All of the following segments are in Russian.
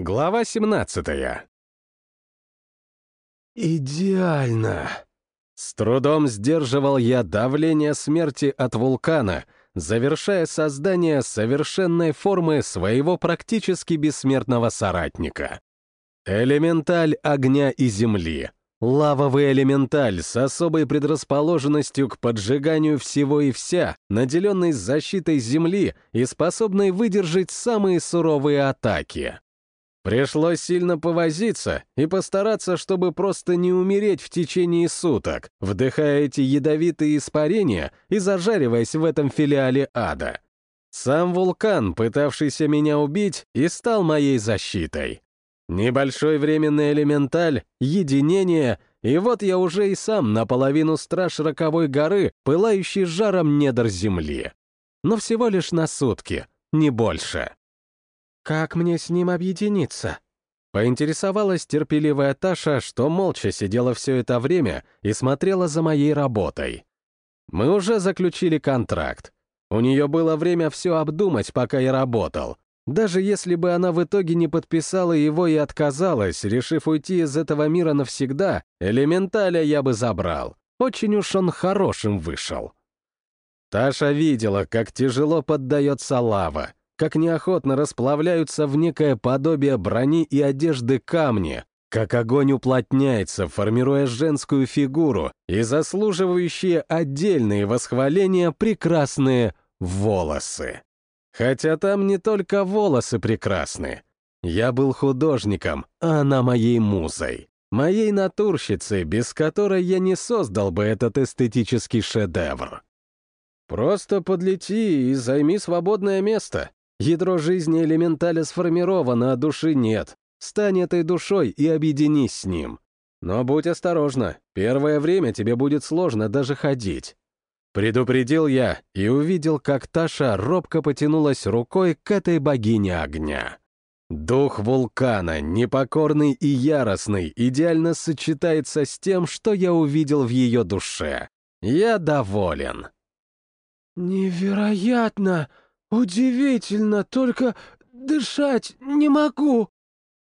Глава 17 «Идеально!» С трудом сдерживал я давление смерти от вулкана, завершая создание совершенной формы своего практически бессмертного соратника. Элементаль огня и земли. Лавовый элементаль с особой предрасположенностью к поджиганию всего и вся, наделенный защитой земли и способный выдержать самые суровые атаки. Пришлось сильно повозиться и постараться, чтобы просто не умереть в течение суток, вдыхая эти ядовитые испарения и зажариваясь в этом филиале ада. Сам вулкан, пытавшийся меня убить, и стал моей защитой. Небольшой временный элементаль, единение, и вот я уже и сам наполовину страж роковой горы, пылающий жаром недр земли. Но всего лишь на сутки, не больше. «Как мне с ним объединиться?» Поинтересовалась терпеливая Таша, что молча сидела все это время и смотрела за моей работой. Мы уже заключили контракт. У нее было время все обдумать, пока я работал. Даже если бы она в итоге не подписала его и отказалась, решив уйти из этого мира навсегда, элементаля я бы забрал. Очень уж он хорошим вышел. Таша видела, как тяжело поддается лава, как неохотно расплавляются в некое подобие брони и одежды камни, как огонь уплотняется, формируя женскую фигуру и заслуживающие отдельные восхваления прекрасные волосы. Хотя там не только волосы прекрасны. Я был художником, а она моей музой. Моей натурщицей, без которой я не создал бы этот эстетический шедевр. Просто подлети и займи свободное место. Ядро жизни элементаля сформировано, а души нет. Стань этой душой и объединись с ним. Но будь осторожна, первое время тебе будет сложно даже ходить. Предупредил я и увидел, как Таша робко потянулась рукой к этой богине огня. Дух вулкана, непокорный и яростный, идеально сочетается с тем, что я увидел в ее душе. Я доволен. «Невероятно!» «Удивительно, только дышать не могу».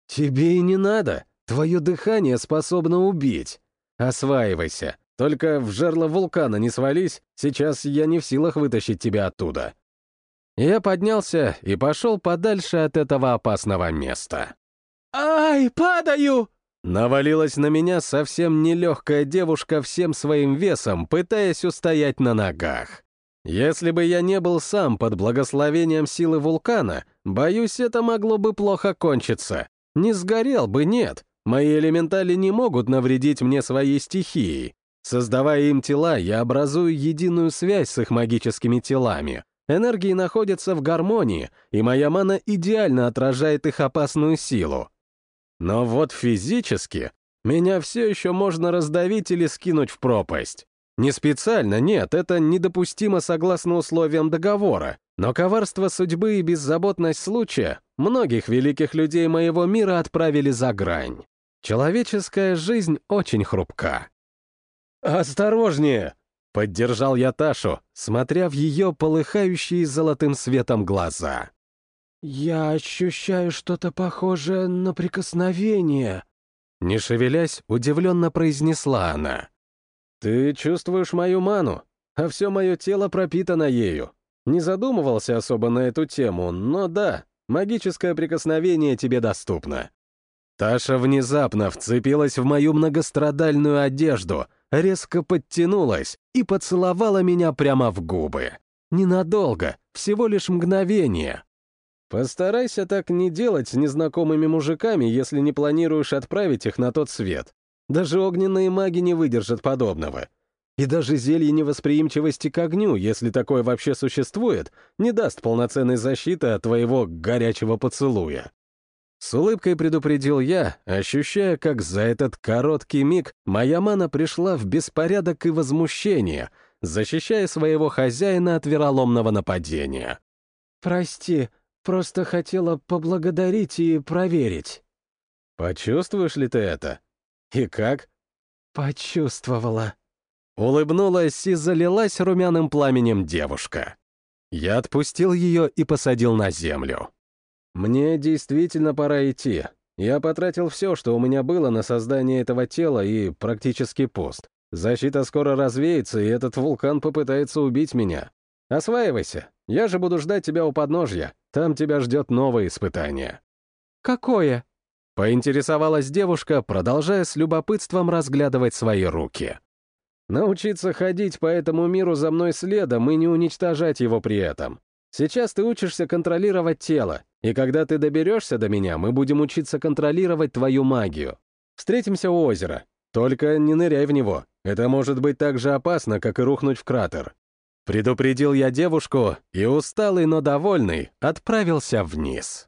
«Тебе и не надо. Твое дыхание способно убить. Осваивайся. Только в жерло вулкана не свались, сейчас я не в силах вытащить тебя оттуда». Я поднялся и пошел подальше от этого опасного места. «Ай, падаю!» Навалилась на меня совсем нелегкая девушка всем своим весом, пытаясь устоять на ногах. Если бы я не был сам под благословением силы вулкана, боюсь, это могло бы плохо кончиться. Не сгорел бы, нет. Мои элементали не могут навредить мне своей стихией. Создавая им тела, я образую единую связь с их магическими телами. Энергии находятся в гармонии, и моя мана идеально отражает их опасную силу. Но вот физически меня все еще можно раздавить или скинуть в пропасть. Не специально, нет, это недопустимо согласно условиям договора, но коварство судьбы и беззаботность случая многих великих людей моего мира отправили за грань. Человеческая жизнь очень хрупка. «Осторожнее!» — поддержал я Ташу, смотря в ее полыхающие золотым светом глаза. «Я ощущаю что-то похожее на прикосновение», — не шевелясь, удивленно произнесла она. «Ты чувствуешь мою ману, а все мое тело пропитано ею. Не задумывался особо на эту тему, но да, магическое прикосновение тебе доступно». Таша внезапно вцепилась в мою многострадальную одежду, резко подтянулась и поцеловала меня прямо в губы. Ненадолго, всего лишь мгновение. Постарайся так не делать с незнакомыми мужиками, если не планируешь отправить их на тот свет. Даже огненные маги не выдержат подобного. И даже зелье невосприимчивости к огню, если такое вообще существует, не даст полноценной защиты от твоего горячего поцелуя. С улыбкой предупредил я, ощущая, как за этот короткий миг моя мана пришла в беспорядок и возмущение, защищая своего хозяина от вероломного нападения. «Прости, просто хотела поблагодарить и проверить». «Почувствуешь ли ты это?» «И как?» «Почувствовала». Улыбнулась и залилась румяным пламенем девушка. Я отпустил ее и посадил на землю. мне действительно пора идти. Я потратил все, что у меня было на создание этого тела, и практически пуст. Защита скоро развеется, и этот вулкан попытается убить меня. Осваивайся. Я же буду ждать тебя у подножья. Там тебя ждет новое испытание». «Какое?» Поинтересовалась девушка, продолжая с любопытством разглядывать свои руки. «Научиться ходить по этому миру за мной следом и не уничтожать его при этом. Сейчас ты учишься контролировать тело, и когда ты доберешься до меня, мы будем учиться контролировать твою магию. Встретимся у озера. Только не ныряй в него. Это может быть так же опасно, как и рухнуть в кратер. Предупредил я девушку, и усталый, но довольный, отправился вниз.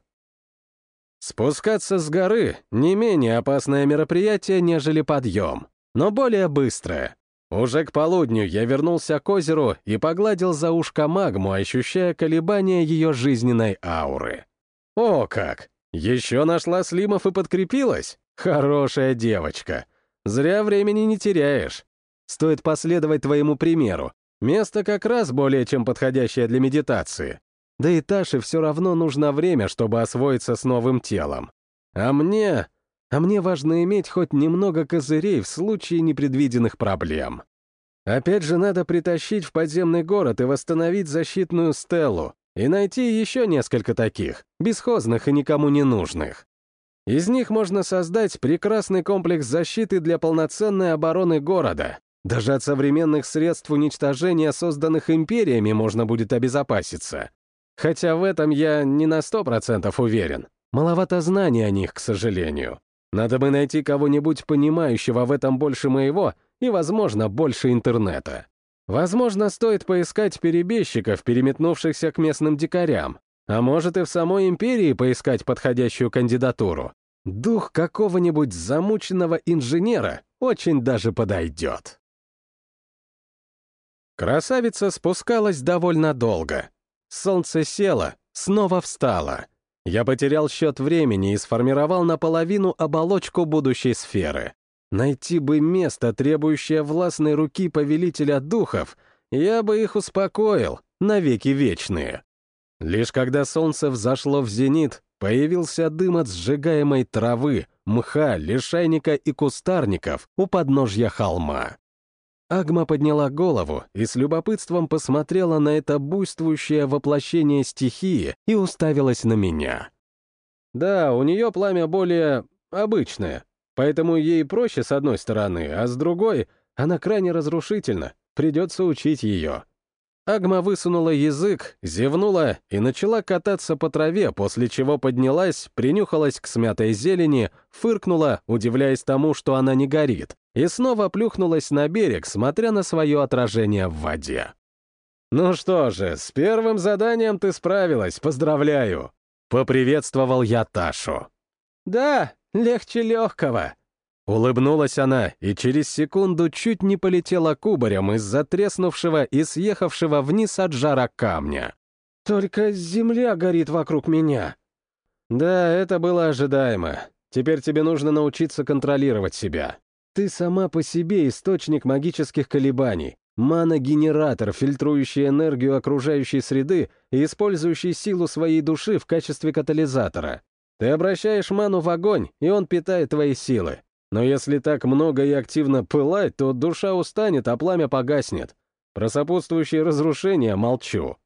Спускаться с горы — не менее опасное мероприятие, нежели подъем, но более быстрое. Уже к полудню я вернулся к озеру и погладил за ушко магму, ощущая колебания ее жизненной ауры. О как! Еще нашла Слимов и подкрепилась? Хорошая девочка. Зря времени не теряешь. Стоит последовать твоему примеру. Место как раз более чем подходящее для медитации. Да и Таше все равно нужно время, чтобы освоиться с новым телом. А мне... А мне важно иметь хоть немного козырей в случае непредвиденных проблем. Опять же, надо притащить в подземный город и восстановить защитную стелу, и найти еще несколько таких, бесхозных и никому не нужных. Из них можно создать прекрасный комплекс защиты для полноценной обороны города. Даже от современных средств уничтожения, созданных империями, можно будет обезопаситься. Хотя в этом я не на сто процентов уверен. Маловато знаний о них, к сожалению. Надо бы найти кого-нибудь понимающего в этом больше моего и, возможно, больше интернета. Возможно, стоит поискать перебежчиков, переметнувшихся к местным дикарям. А может и в самой империи поискать подходящую кандидатуру. Дух какого-нибудь замученного инженера очень даже подойдет. Красавица спускалась довольно долго. Солнце село, снова встало. Я потерял счет времени и сформировал наполовину оболочку будущей сферы. Найти бы место, требующее властной руки повелителя духов, я бы их успокоил, навеки вечные. Лишь когда солнце взошло в зенит, Появился дым от сжигаемой травы, мха, лишайника и кустарников у подножья холма. Агма подняла голову и с любопытством посмотрела на это буйствующее воплощение стихии и уставилась на меня. Да, у нее пламя более обычное, поэтому ей проще с одной стороны, а с другой она крайне разрушительна, придется учить ее. Агма высунула язык, зевнула и начала кататься по траве, после чего поднялась, принюхалась к смятой зелени, фыркнула, удивляясь тому, что она не горит, и снова плюхнулась на берег, смотря на свое отражение в воде. «Ну что же, с первым заданием ты справилась, поздравляю!» — поприветствовал я Ташу. «Да, легче легкого», Улыбнулась она и через секунду чуть не полетела кубарем из-за треснувшего и съехавшего вниз от жара камня. «Только земля горит вокруг меня». «Да, это было ожидаемо. Теперь тебе нужно научиться контролировать себя. Ты сама по себе источник магических колебаний, мана-генератор, фильтрующий энергию окружающей среды и использующий силу своей души в качестве катализатора. Ты обращаешь ману в огонь, и он питает твои силы. Но если так много и активно пылать, то душа устанет, а пламя погаснет. Про сопутствующие разрушения молчу.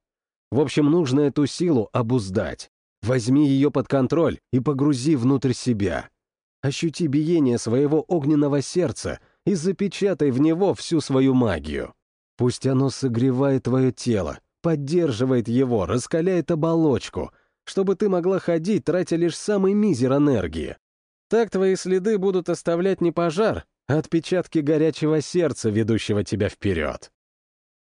В общем, нужно эту силу обуздать. Возьми ее под контроль и погрузи внутрь себя. Ощути биение своего огненного сердца и запечатай в него всю свою магию. Пусть оно согревает твое тело, поддерживает его, раскаляет оболочку, чтобы ты могла ходить, тратя лишь самый мизер энергии. Так твои следы будут оставлять не пожар, а отпечатки горячего сердца, ведущего тебя вперед.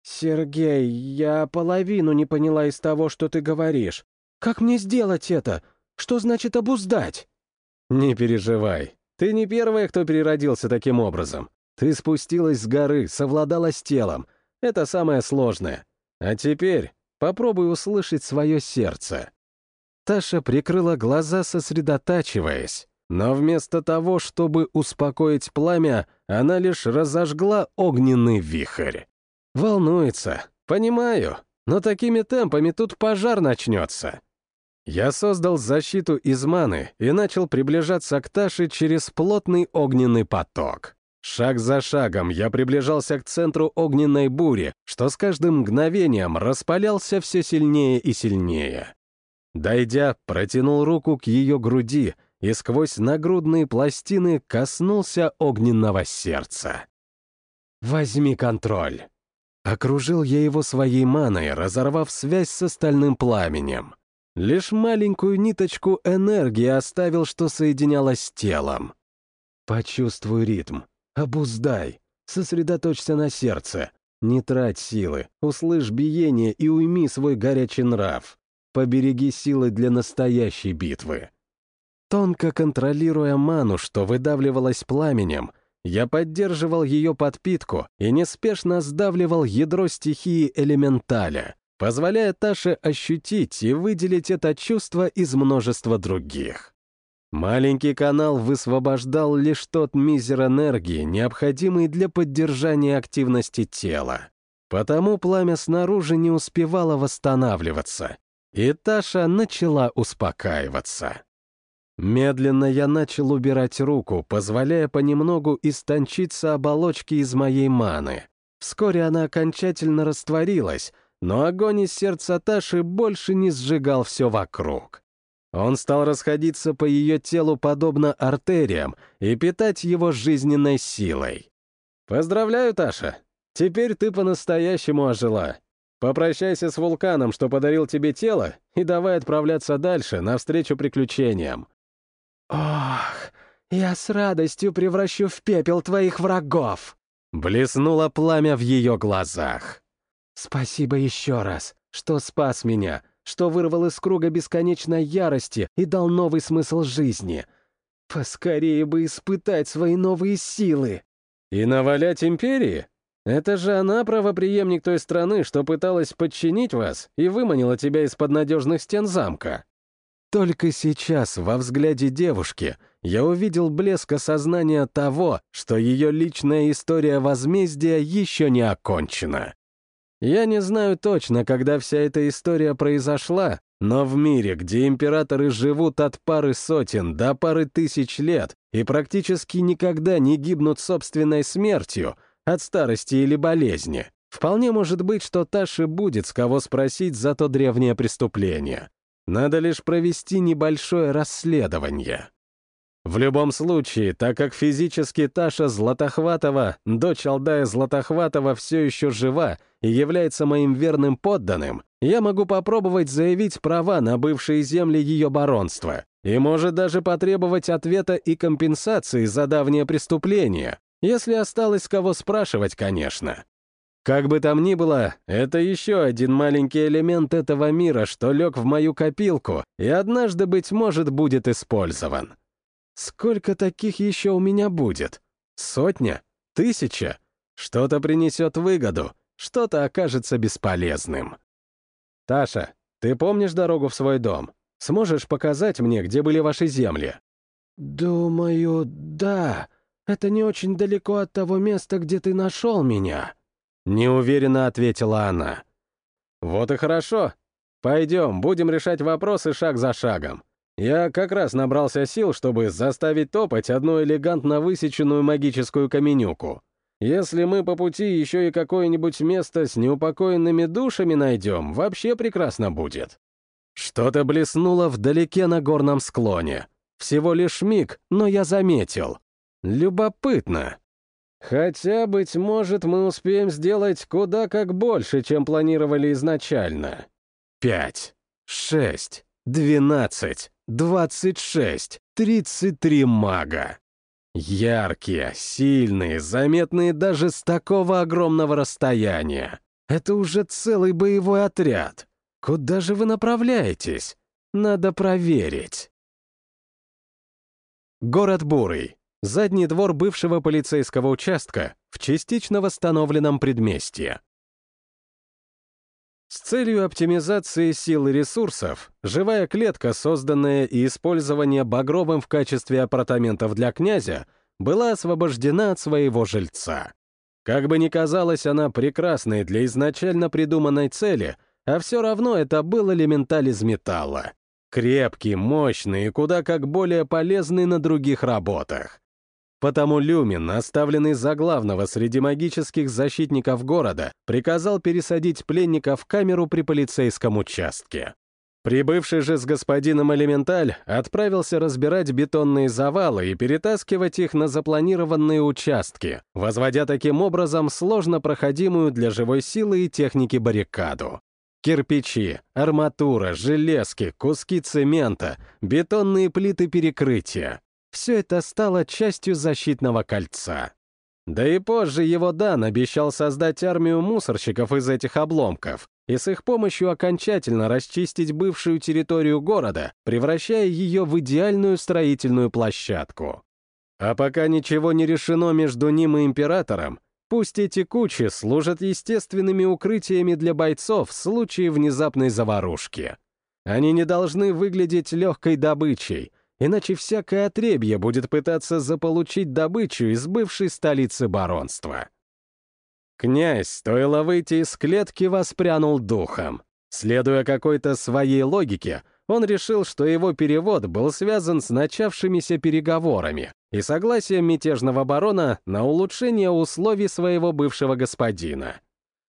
«Сергей, я половину не поняла из того, что ты говоришь. Как мне сделать это? Что значит обуздать?» «Не переживай. Ты не первая, кто переродился таким образом. Ты спустилась с горы, совладала с телом. Это самое сложное. А теперь попробуй услышать свое сердце». Таша прикрыла глаза, сосредотачиваясь. Но вместо того, чтобы успокоить пламя, она лишь разожгла огненный вихрь. Волнуется, понимаю, но такими темпами тут пожар начнется. Я создал защиту из маны и начал приближаться к Таше через плотный огненный поток. Шаг за шагом я приближался к центру огненной бури, что с каждым мгновением распалялся все сильнее и сильнее. Дойдя, протянул руку к ее груди и сквозь нагрудные пластины коснулся огненного сердца. «Возьми контроль!» Окружил я его своей маной, разорвав связь с остальным пламенем. Лишь маленькую ниточку энергии оставил, что соединялось с телом. Почувствуй ритм, обуздай, сосредоточься на сердце, не трать силы, услышь биение и уйми свой горячий нрав. Побереги силы для настоящей битвы. Тонко контролируя ману, что выдавливалась пламенем, я поддерживал ее подпитку и неспешно сдавливал ядро стихии элементаля, позволяя Таше ощутить и выделить это чувство из множества других. Маленький канал высвобождал лишь тот мизер энергии, необходимый для поддержания активности тела. Потому пламя снаружи не успевало восстанавливаться, и Таша начала успокаиваться. Медленно я начал убирать руку, позволяя понемногу истончиться оболочки из моей маны. Вскоре она окончательно растворилась, но огонь из сердца Таши больше не сжигал все вокруг. Он стал расходиться по ее телу подобно артериям и питать его жизненной силой. «Поздравляю, Таша! Теперь ты по-настоящему ожила. Попрощайся с вулканом, что подарил тебе тело, и давай отправляться дальше, навстречу приключениям. «Ох, я с радостью превращу в пепел твоих врагов!» Блеснуло пламя в ее глазах. «Спасибо еще раз, что спас меня, что вырвал из круга бесконечной ярости и дал новый смысл жизни. Поскорее бы испытать свои новые силы!» «И навалять империи? Это же она правоприемник той страны, что пыталась подчинить вас и выманила тебя из-под надежных стен замка». Только сейчас во взгляде девушки я увидел блеск осознания того, что ее личная история возмездия еще не окончена. Я не знаю точно, когда вся эта история произошла, но в мире, где императоры живут от пары сотен до пары тысяч лет и практически никогда не гибнут собственной смертью от старости или болезни, вполне может быть, что Таше будет с кого спросить за то древнее преступление. Надо лишь провести небольшое расследование. В любом случае, так как физически Таша Златохватова, дочь Алдая Златохватова, все еще жива и является моим верным подданным, я могу попробовать заявить права на бывшие земли ее баронства и может даже потребовать ответа и компенсации за давнее преступление, если осталось кого спрашивать, конечно. Как бы там ни было, это еще один маленький элемент этого мира, что лег в мою копилку и однажды, быть может, будет использован. Сколько таких еще у меня будет? Сотня? Тысяча? Что-то принесет выгоду, что-то окажется бесполезным. Таша, ты помнишь дорогу в свой дом? Сможешь показать мне, где были ваши земли? Думаю, да. Это не очень далеко от того места, где ты нашел меня. Неуверенно ответила она. «Вот и хорошо. Пойдем, будем решать вопросы шаг за шагом. Я как раз набрался сил, чтобы заставить топать одну элегантно высеченную магическую каменюку. Если мы по пути еще и какое-нибудь место с неупокоенными душами найдем, вообще прекрасно будет». Что-то блеснуло вдалеке на горном склоне. Всего лишь миг, но я заметил. Любопытно. Хотя, быть может, мы успеем сделать куда как больше, чем планировали изначально. Пять, шесть, двенадцать, двадцать шесть, тридцать три мага. Яркие, сильные, заметные даже с такого огромного расстояния. Это уже целый боевой отряд. Куда же вы направляетесь? Надо проверить. Город Бурый. Задний двор бывшего полицейского участка в частично восстановленном предместье. С целью оптимизации сил и ресурсов, живая клетка, созданная и использование Багровым в качестве апартаментов для князя, была освобождена от своего жильца. Как бы ни казалось она прекрасной для изначально придуманной цели, а все равно это был элементаль из металла. Крепкий, мощный и куда как более полезный на других работах. Потому Люмин, оставленный за главного среди магических защитников города, приказал пересадить пленника в камеру при полицейском участке. Прибывший же с господином Элементаль отправился разбирать бетонные завалы и перетаскивать их на запланированные участки, возводя таким образом сложно проходимую для живой силы и техники баррикаду. Кирпичи, арматура, железки, куски цемента, бетонные плиты перекрытия — все это стало частью защитного кольца. Да и позже его Дан обещал создать армию мусорщиков из этих обломков, и с их помощью окончательно расчистить бывшую территорию города, превращая ее в идеальную строительную площадку. А пока ничего не решено между ним и императором, пусть эти кучи служат естественными укрытиями для бойцов в случае внезапной заварушки. Они не должны выглядеть легкой добычей, иначе всякое отребье будет пытаться заполучить добычу из бывшей столицы баронства. Князь, стоило выйти из клетки, воспрянул духом. Следуя какой-то своей логике, он решил, что его перевод был связан с начавшимися переговорами и согласием мятежного барона на улучшение условий своего бывшего господина.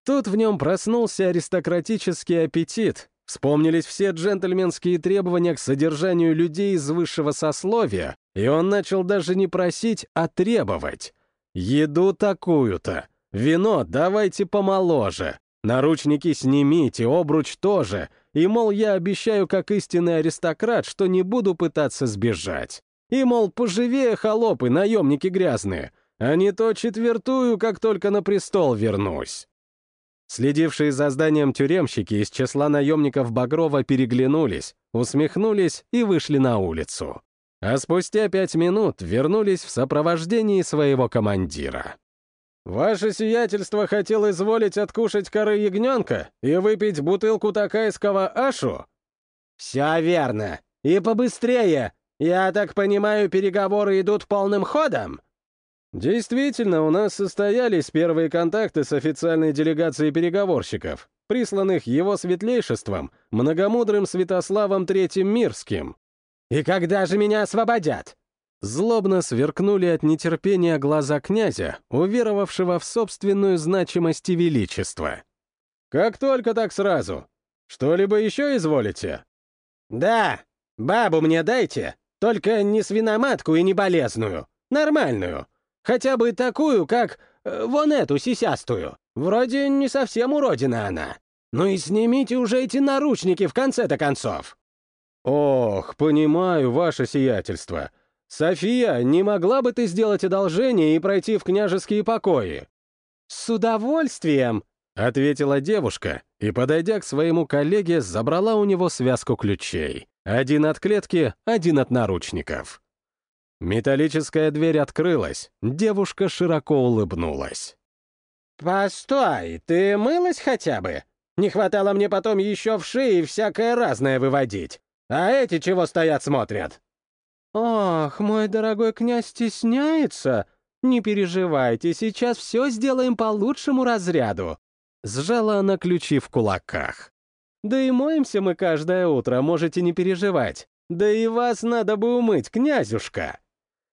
Тут в нем проснулся аристократический аппетит, вспомнились все джентльменские требования к содержанию людей из высшего сословия, и он начал даже не просить, а требовать. Еду такую-то, Вино давайте помоложе. Наручники снимите, обруч тоже. И, мол, я обещаю, как истинный аристократ, что не буду пытаться сбежать. И, мол, поживее холопы, наемники грязные. А не то четвертую, как только на престол вернусь. Следившие за зданием тюремщики из числа наемников Багрова переглянулись, усмехнулись и вышли на улицу. А спустя пять минут вернулись в сопровождении своего командира. «Ваше сиятельство хотел изволить откушать коры ягненка и выпить бутылку такайского ашу?» «Все верно. И побыстрее. Я так понимаю, переговоры идут полным ходом?» «Действительно, у нас состоялись первые контакты с официальной делегацией переговорщиков, присланных его светлейшеством, многомудрым Святославом Третьим Мирским». «И когда же меня освободят?» Злобно сверкнули от нетерпения глаза князя, уверовавшего в собственную значимость и величество. «Как только так сразу. Что-либо еще изволите?» «Да, бабу мне дайте, только не свиноматку и не болезную, нормальную. Хотя бы такую, как э, вон эту сисястую. Вроде не совсем уродина она. Ну и снимите уже эти наручники в конце-то концов». «Ох, понимаю, ваше сиятельство. «София, не могла бы ты сделать одолжение и пройти в княжеские покои?» «С удовольствием», — ответила девушка и, подойдя к своему коллеге, забрала у него связку ключей. Один от клетки, один от наручников. Металлическая дверь открылась, девушка широко улыбнулась. «Постой, ты мылась хотя бы? Не хватало мне потом еще в шее всякое разное выводить. А эти чего стоят смотрят?» «Ох, мой дорогой князь стесняется? Не переживайте, сейчас все сделаем по лучшему разряду». Сжала она ключи в кулаках. «Да и моемся мы каждое утро, можете не переживать. Да и вас надо бы умыть, князюшка».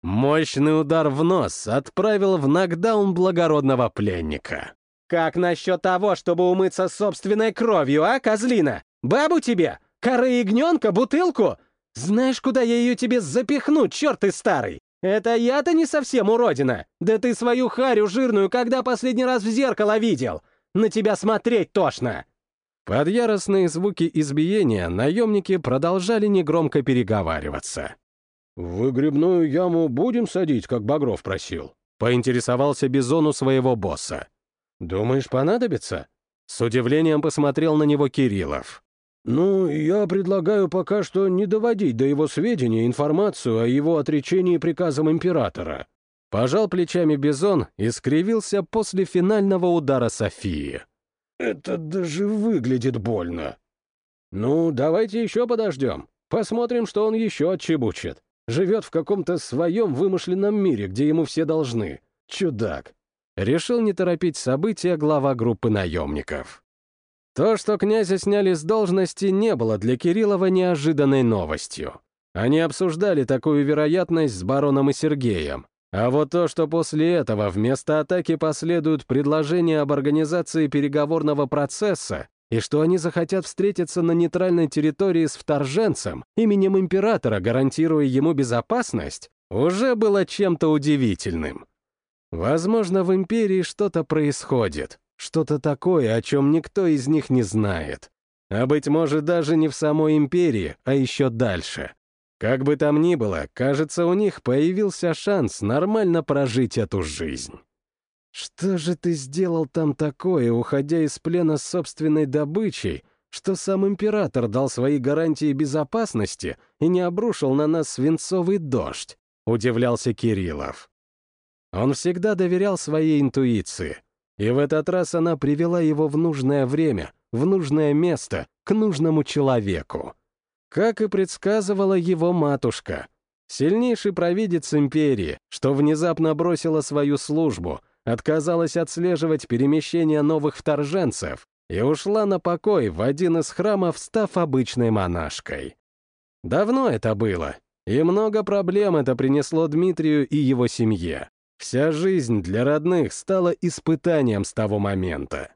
Мощный удар в нос отправил в нокдаун благородного пленника. «Как насчет того, чтобы умыться собственной кровью, а, козлина? Бабу тебе? Коры ягненка, бутылку? «Знаешь, куда я ее тебе запихну, черт ты старый? Это я-то не совсем уродина. Да ты свою харю жирную когда последний раз в зеркало видел? На тебя смотреть тошно!» Под яростные звуки избиения наемники продолжали негромко переговариваться. «В выгребную яму будем садить, как Багров просил?» — поинтересовался Бизон у своего босса. «Думаешь, понадобится?» С удивлением посмотрел на него Кириллов. «Ну, я предлагаю пока что не доводить до его сведения информацию о его отречении приказом императора». Пожал плечами Бизон и скривился после финального удара Софии. «Это даже выглядит больно». «Ну, давайте еще подождем. Посмотрим, что он еще отчебучит. Живет в каком-то своем вымышленном мире, где ему все должны. Чудак». Решил не торопить события глава группы наемников. То, что князя сняли с должности, не было для Кириллова неожиданной новостью. Они обсуждали такую вероятность с бароном и Сергеем. А вот то, что после этого вместо атаки последуют предложения об организации переговорного процесса, и что они захотят встретиться на нейтральной территории с вторженцем, именем императора гарантируя ему безопасность, уже было чем-то удивительным. Возможно, в империи что-то происходит, что-то такое, о чем никто из них не знает. А быть может, даже не в самой империи, а еще дальше. Как бы там ни было, кажется, у них появился шанс нормально прожить эту жизнь. Что же ты сделал там такое, уходя из плена собственной добычей, что сам император дал свои гарантии безопасности и не обрушил на нас свинцовый дождь? Удивлялся Кириллов. Он всегда доверял своей интуиции, и в этот раз она привела его в нужное время, в нужное место, к нужному человеку. Как и предсказывала его матушка. Сильнейший провидец империи, что внезапно бросила свою службу, отказалась отслеживать перемещение новых вторженцев и ушла на покой в один из храмов, став обычной монашкой. Давно это было, и много проблем это принесло Дмитрию и его семье. Вся жизнь для родных стала испытанием с того момента.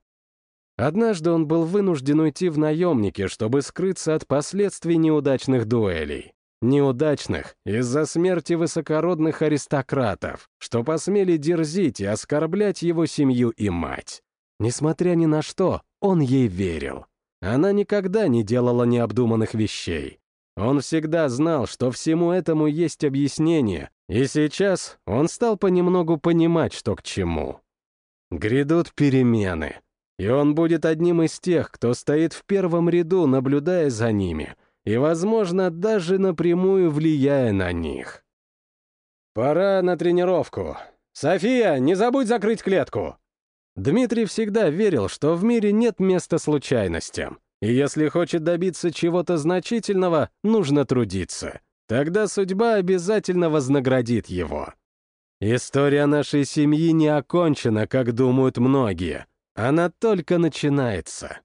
Однажды он был вынужден уйти в наемники, чтобы скрыться от последствий неудачных дуэлей. Неудачных из-за смерти высокородных аристократов, что посмели дерзить и оскорблять его семью и мать. Несмотря ни на что, он ей верил. Она никогда не делала необдуманных вещей. Он всегда знал, что всему этому есть объяснение, и сейчас он стал понемногу понимать, что к чему. Грядут перемены, и он будет одним из тех, кто стоит в первом ряду, наблюдая за ними, и, возможно, даже напрямую влияя на них. «Пора на тренировку. София, не забудь закрыть клетку!» Дмитрий всегда верил, что в мире нет места случайностям, и если хочет добиться чего-то значительного, нужно трудиться. Тогда судьба обязательно вознаградит его. История нашей семьи не окончена, как думают многие. Она только начинается.